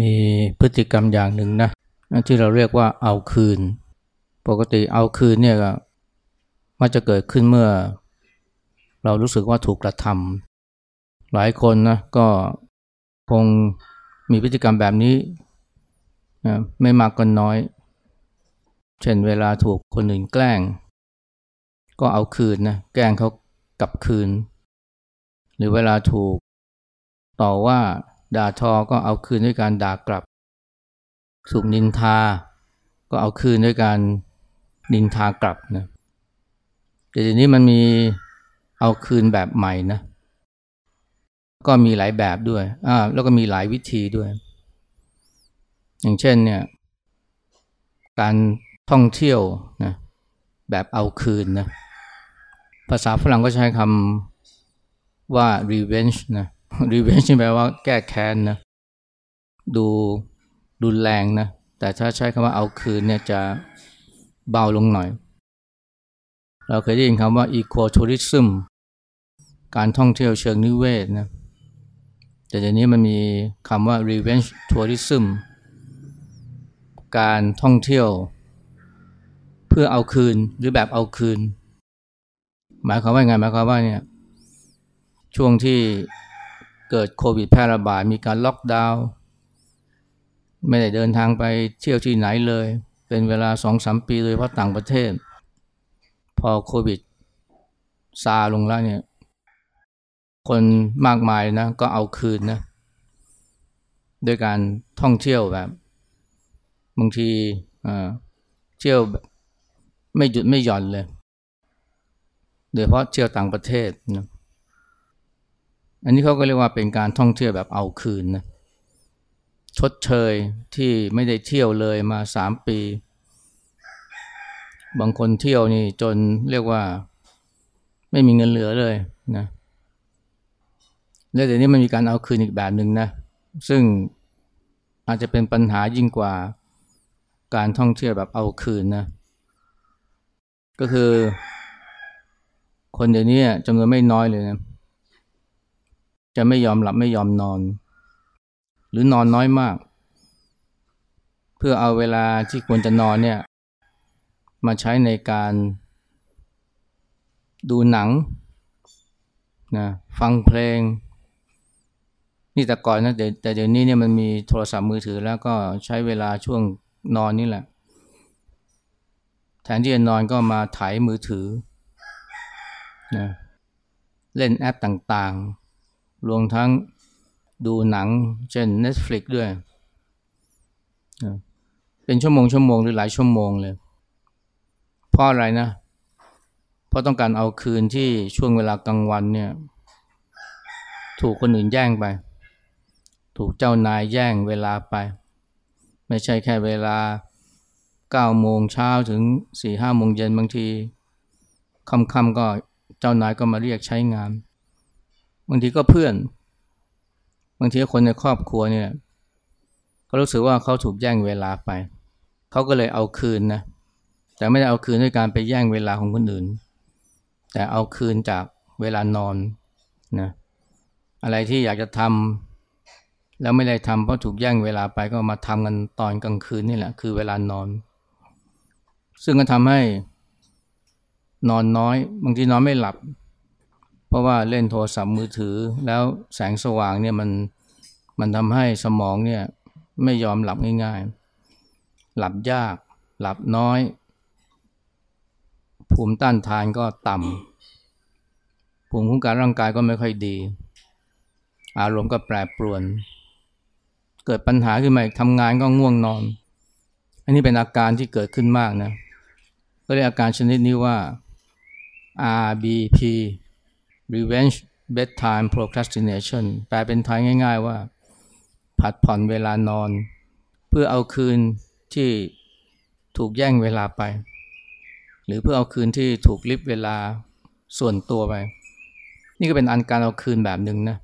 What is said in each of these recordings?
มีพฤติกรรมอย่างหนึ่งนะที่เราเรียกว่าเอาคืน ปกติเอาคืนเนี่ยมันจะเกิดขึ้นเมื่อ เรารู้สึกว่าถูกกระทำหลายคนนะก็คงมีพฤติกรรมแบบนี้นะไม่มากก็นน้อย เช่นเวลาถูกคนอื่นแกล้ง ก็เอาคืนนะแกล้งเขากลับคืน หรือเวลาถูกต่อว่า ด่าทอก็เอาคืนด้วยการด่ากลับ สุกนินทา ก็เอาคืนด้วยการนินทากลับนะแต่ทีนี้มันมีเอาคืนแบบใหม่นะก็มีหลายแบบด้วยอ่าแล้วก็มีหลายวิธีด้วย อย่างเช่นเนี่ย การท่องเที่ยวนะแบบเอาคืนนะภาษาฝรั่งก็ใช้คำว่า revenge นะ รีเวนช์แปลว่าแก้แค้นนะดูรุนแรงนะ แต่ถ้าใช้คำว่าเอาคืนเนี่ยจะเบาลงหน่อย เราเคยได้ยินคำว่า eco tourism การท่องเที่ยวเชิงนิเวศนะ แต่เดี๋ยวนี้มันมีคำว่า revenge tourism การท่องเที่ยว เพื่อเอาคืนหรือแบบเอาคืน หมายความว่าไงหมายความว่าเนี่ยช่วงที่ เกิดโควิดแพร่ระบาดมีการล็อกดาวน์ไม่ได้เดินทางไปเที่ยวที่ไหนเลย เป็นเวลาสองสามปีโดยเพราะต่างประเทศ พอโควิดซาลงแล้วเนี่ย คนมากมายนะก็เอาคืนนะด้วยการท่องเที่ยวแบบบางทีเที่ยวไม่หยุดไม่หย่อนเลย โดยเพราะเที่ยวต่างประเทศนะ อันนี้เขาก็เรียกว่าเป็นการท่องเที่ยวแบบเอาคืนนะชดเชยที่ไม่ได้เที่ยวเลยมาสามปี บางคนเที่ยวนี่จนเรียกว่า ไม่มีเงินเหลือเลยนะแล้วเดี๋ยวนี้มันมีการเอาคืนอีกแบบหนึ่งนะ ซึ่งอาจจะเป็นปัญหายิ่งกว่าการท่องเที่ยวแบบเอาคืนนะ ก็คือคนเดี๋ยวนี้จำนวนไม่น้อยเลยนะ จะไม่ยอมหลับไม่ยอมนอน หรือนอนน้อยมาก เพื่อเอาเวลาที่ควรจะนอนเนี่ยมาใช้ในการดูหนังนะฟังเพลง นี่แต่ก่อนนะแต่เดี๋ยวนี้เนี่ยมันมีโทรศัพท์มือถือแล้วก็ใช้เวลาช่วงนอนนี่แหละ แทนที่จะนอนก็มาถ่ายมือถือนะเล่นแอปต่างๆ รวมทั้งดูหนังเช่น Netflix ด้วย เป็นชั่วโมงชั่วโมงหรือหลายชั่วโมงเลย เพราะอะไรนะ เพราะต้องการเอาคืนที่ช่วงเวลากลางวันเนี่ย ถูกคนอื่นแย่งไป ถูกเจ้านายแย่งเวลาไป ไม่ใช่แค่เวลาเก้าโมงเช้าถึงสี่ห้าโมงเย็นบางทีค่ำๆก็เจ้านายก็มาเรียกใช้งาน บางทีก็เพื่อน บางทีคนในครอบครัวเนี่ยก็รู้สึกว่าเขาถูกแย่งเวลาไป เขาก็เลยเอาคืนนะ แต่ไม่ได้เอาคืนด้วยการไปแย่งเวลาของคนอื่น แต่เอาคืนจากเวลานอนนะ อะไรที่อยากจะทำแล้วไม่ได้ทำเพราะถูกแย่งเวลาไปก็มาทำกันตอนกลางคืนนี่แหละ คือเวลานอน ซึ่งก็ทำให้นอนน้อย บางทีนอนไม่หลับ เพราะว่าเล่นโทรศัพท์มือถือ แล้วแสงสว่างเนี่ยมันมันทำให้สมองเนี่ยไม่ยอมหลับง่ายๆ หลับยาก หลับน้อย ภูมิต้านทานก็ต่ำภูมิคุ้มกันร่างกายก็ไม่ค่อยดี อารมณ์ก็แปรปรวน เกิดปัญหาขึ้นมาทำงานก็ง่วงนอน อันนี้เป็นอาการที่เกิดขึ้นมากนะก็เรียกอาการชนิดนี้ว่า RBP revenge bedtime procrastination แปลเป็นไทยง่ายๆว่า ผัดผ่อนเวลานอน เพื่อเอาคืนที่ถูกแย่งเวลาไป หรือเพื่อเอาคืนที่ถูกลิบเวลาส่วนตัวไป นี่ก็เป็นอันการเอาคืนแบบหนึ่งนะ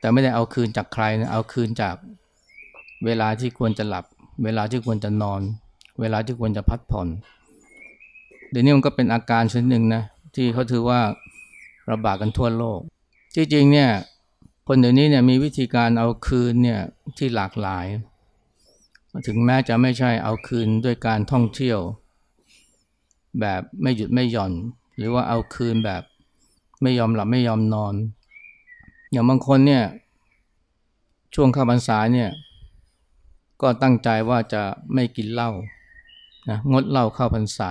แต่ไม่ได้เอาคืนจากใครนะเอาคืนจากเวลาที่ควรจะหลับ เวลาที่ควรจะนอน เวลาที่ควรจะพักผ่อนเดี๋ยวนี้มันก็เป็นอาการชนิดหนึ่งนะ ที่เขาถือว่าระบาดกันทั่วโลก จริงๆเนี่ยคนเดี๋ยวนี้เนี่ยมีวิธีการเอาคืนเนี่ยที่หลากหลาย ถึงแม้จะไม่ใช่เอาคืนด้วยการท่องเที่ยว แบบไม่หยุดไม่หย่อน หรือว่าเอาคืนแบบไม่ยอมหลับไม่ยอมนอน อย่างบางคนเนี่ยช่วงเข้าพรรษาเนี่ยก็ตั้งใจว่าจะไม่กินเหล้านะงดเหล้าเข้าพรรษา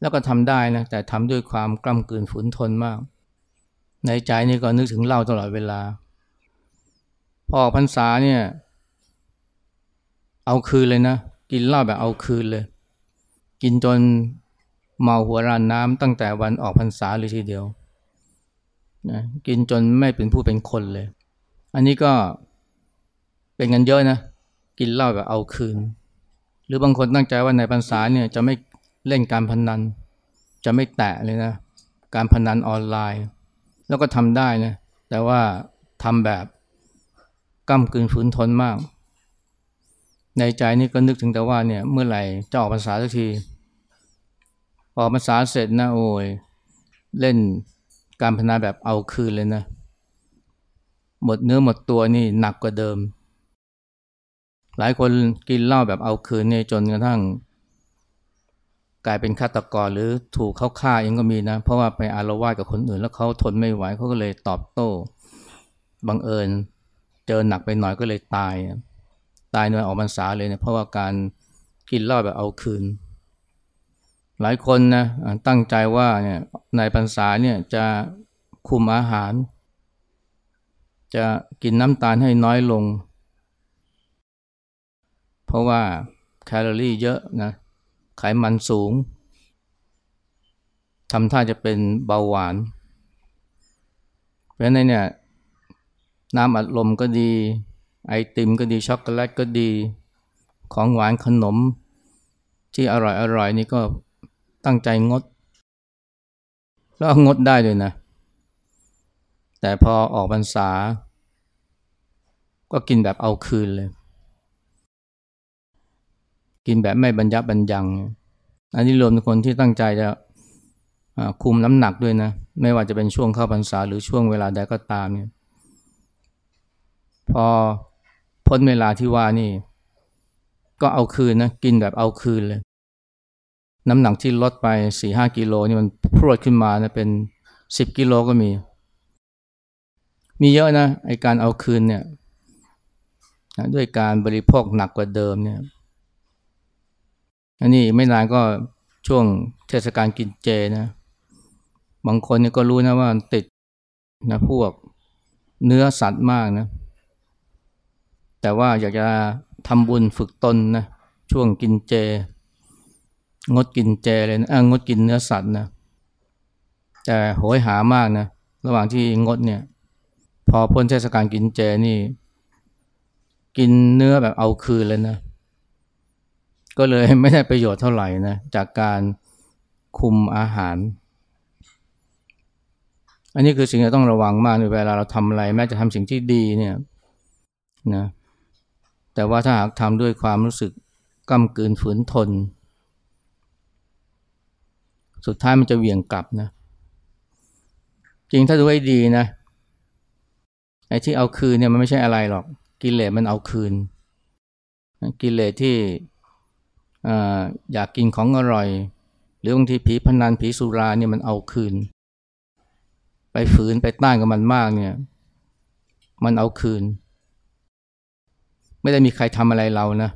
แล้วก็ทำได้นะแต่ทำด้วยความกล้ำกลืนฝืนทนมาก ในใจนี่ก็นึกถึงเหล้าตลอดเวลา พอพรรษาเนี่ย เอาคืนเลยนะ กินเหล้าแบบเอาคืนเลย กินจนเมาหัวรานน้ำตั้งแต่วันออกพรรษาเลยทีเดียวนะกินจนไม่เป็นผู้เป็นคนเลย อันนี้ก็เป็นเงินเยอะนะ กินเหล้าแบบเอาคืน หรือบางคนตั้งใจว่าในพรรษาเนี่ยจะไม่ เล่นการพนัน จะไม่แตะเลยนะ การพนันออนไลน์ แล้วก็ทำได้นะ แต่ว่าทำแบบก้ากึนฝืนทนมาก ในใจนี่ก็นึกถึงแต่ว่าเนี่ยเมื่อไหร่จะออกพรรษาสักที ออกพรรษาเสร็จนะโอ้ยเล่นการพนันแบบเอาคืนเลยนะ หมดเนื้อหมดตัวนี่หนักกว่าเดิม หลายคนกินเหล้าแบบเอาคืนเนี่ยจนกระทั่ง กลายเป็นฆาตกรหรือถูกเขาฆ่าเองก็มีนะ เพราะว่าไปอารวาสกับคนอื่นแล้วเขาทนไม่ไหวเขาก็เลยตอบโต้บังเอิญ เจอหนักไปหน่อยก็เลยตาย ตายในออกพรรษาเลยเนะเพราะว่าการกินเหล้าแบบเอาคืน หลายคนนะตั้งใจว่าเนี่ยในพรรษาเนี่ยจะคุมอาหาร จะกินน้ำตาลให้น้อยลง เพราะว่าแคลอรี่เยอะนะ ไขมันสูงทำท่าจะเป็นเบาหวาน เพราะฉะนั้นเนี่ยน้ำอัดลมก็ดี ไอติมก็ดีช็อกโกแลตก็ดี ของหวานขนม ที่อร่อยอร่อยนี่ก็ตั้งใจงด แล้วงดได้เลยนะ แต่พอออกพรรษา ก็กินแบบเอาคืนเลย กินแบบไม่บรรยับบรรยัง อันนี้รวมคนที่ตั้งใจจะคุมน้ำหนักด้วยนะ ไม่ว่าจะเป็นช่วงเข้าพรรษาหรือช่วงเวลาใดก็ตามเนี่ยพอพ้นเวลาที่ว่านี่ ก็เอาคืนนะกินแบบเอาคืนเลย น้ำหนักที่ลดไปสี่ห้ากิโลนี่มันพรวดขึ้นมานะเป็นสิบกิโลก็มี มีเยอะนะไอการเอาคืนเนี่ยด้วยการบริโภคหนักกว่าเดิมเนี่ย อันนี้ไม่นานก็ช่วงเทศกาลกินเจนะ บางคนนี่ก็รู้นะว่าติดนะพวกเนื้อสัตว์มากนะ แต่ว่าอยากจะทำบุญฝึกตนนะช่วงกินเจ งดกินเจเลยนะงดกินเนื้อสัตว์นะ แต่โหยหามากนะ ระหว่างที่งดเนี่ย พอพ้นเทศกาลกินเจนี่ กินเนื้อแบบเอาคืนเลยนะ ก็เลยไม่ได้ประโยชน์เท่าไหร่นะจากการคุมอาหาร อันนี้คือสิ่งที่ต้องระวังมากในเวลาเราทำอะไร แม้จะทำสิ่งที่ดีเนี่ยนะแต่ว่าถ้าหากทำด้วยความรู้สึกกำกืนฝืนทน สุดท้ายมันจะเหวี่ยงกลับนะ จริงถ้าดูให้ดีนะไอ้ที่เอาคืนเนี่ยมันไม่ใช่อะไรหรอก กิเลสมันเอาคืน กิเลสที่ อยากกินของอร่อย หรือบางทีผีพนันผีสุราเนี่ยมันเอาคืน ไปฝืนไปต้านกับมันมากเนี่ย มันเอาคืน ไม่ได้มีใครทำอะไรเรานะ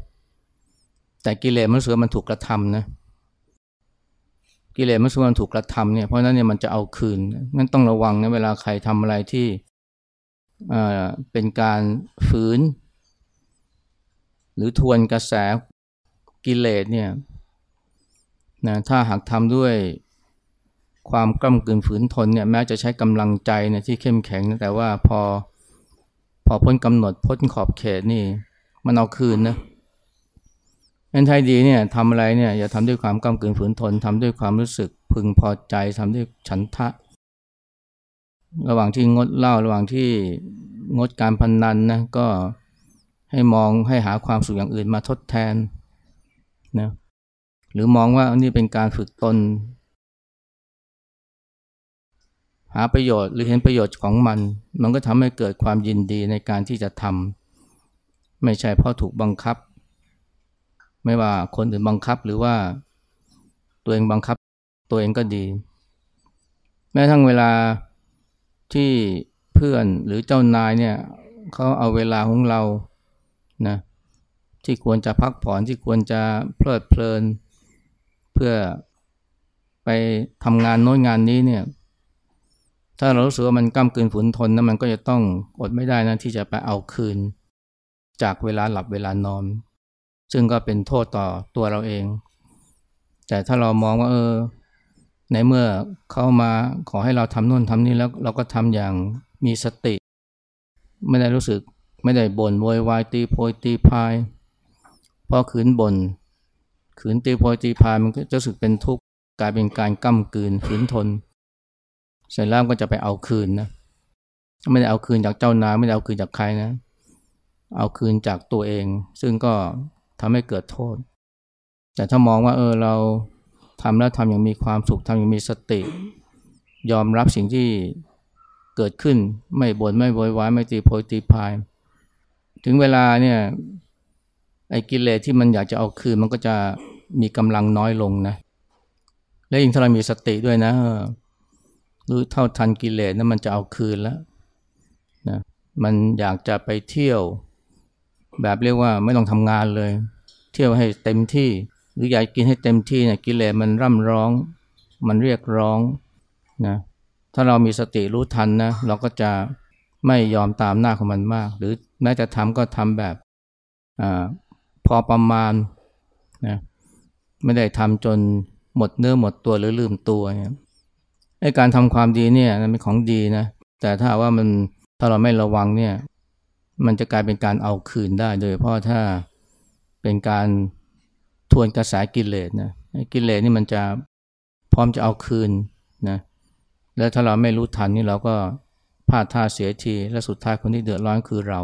แต่กิเลสมันเสือมันถูกกระทำนะกิเลสมันเสือมันถูกกระทำเนี่ยเพราะนั้นเนี่ยมันจะเอาคืนงั้นต้องระวังนะเวลาใครทำอะไรที่เป็นการฝืน หรือทวนกระแส กิเลสเนี่ยนะถ้าหากทำด้วยความกล้ำกลืนฝืนทนเนี่ยแม้จะใช้กำลังใจเนี่ยที่เข้มแข็งแต่ว่าพอพอพ้นกำหนดพ้นขอบเขตนี่มันเอาคืนนะเป็นไทยดีเนี่ยทำอะไรเนี่ยอย่าทำด้วยความกล้ำกลืนฝืนทนทำด้วยความรู้สึกพึงพอใจทำด้วยฉันทะ ระหว่างที่งดเหล้าระหว่างที่งดการพนนันนะก็ให้มองให้หาความสุขอย่างอื่นมาทดแทน นะหรือมองว่าอันนี้เป็นการฝึกตน หาประโยชน์หรือเห็นประโยชน์ของมัน มันก็ทำให้เกิดความยินดีในการที่จะทำไม่ใช่เพราะถูกบังคับ ไม่ว่าคนอื่นบังคับหรือว่าตัวเองบังคับตัวเองก็ดี แม้ทั้งเวลาที่เพื่อนหรือเจ้านายเนี่ยเขาเอาเวลาของเรานะ ที่ควรจะพักผ่อนที่ควรจะเพลิดเพลิน เพื่อไปทำงานโน้นงานนี้เนี่ย ถ้าเรารู้สึกว่ามันก้ากลืนฝืนทนนะมันก็จะต้องอดไม่ได้นะที่จะไปเอาคืน จากเวลาหลับเวลานอน ซึ่งก็เป็นโทษต่อตัวเราเอง แต่ถ้าเรามองว่าเออในเมื่อเข้ามาขอให้เราทำโน่นทำนี่แล้วเราก็ทำอย่างมีสติ ไม่ได้รู้สึกไม่ได้บน่นโวยวายตีโพยตีพาย พอขืนบน่นขืนตีโพยตีพายมันก็จะสึกเป็นทุกข์กลายเป็นการก้ากลืนฝืนทน เสร็จแล้วก็จะไปเอาคืนนะไม่ได้เอาคืนจากเจ้านายไม่ได้เอาคืนจากใครนะ เอาคืนจากตัวเอง ซึ่งก็ทำให้เกิดโทษ แต่ถ้ามองว่าเออเราทำแล้วทำอย่างมีความสุขทำอย่างมีสติ ยอมรับสิ่งที่เกิดขึ้นไม่บน่นไม่โวยวายไม่ตีโพยตีพาย ถึงเวลาเนี่ย ไอ้กิเลสที่มันอยากจะเอาคืนมันก็จะมีกำลังน้อยลงนะ และยิ่งถ้าเรามีสติด้วยนะรู้เท่าทันกิเลสนั้นมันจะเอาคืนแล้วนะมันอยากจะไปเที่ยว แบบเรียกว่าไม่ต้องทำงานเลย เที่ยวให้เต็มที่ หรืออยากกินให้เต็มที่เนี่ยกิเลสมันร่ำร้อง มันเรียกร้องนะถ้าเรามีสติรู้ทันนะเราก็จะไม่ยอมตามหน้าของมันมาก หรือแม้จะทำก็ทำแบบอ พอประมาณนะไม่ได้ทำจนหมดเนื้อหมดตัวหรือลืมตัวเนี่ยไอ้การทำความดีเนี่ยมันเป็นของดีนะแต่ถ้าว่ามันถ้าเราไม่ระวังเนี่ยมันจะกลายเป็นการเอาคืนได้ โดยเพราะถ้าเป็นการทวนกระแสกิเลสนะกิเลสนี่มันจะพร้อมจะเอาคืนนะแล้วถ้าเราไม่รู้ทันนี่เราก็พลาดท่าเสียทีและสุดท้ายคนที่เดือดร้อนคือเรา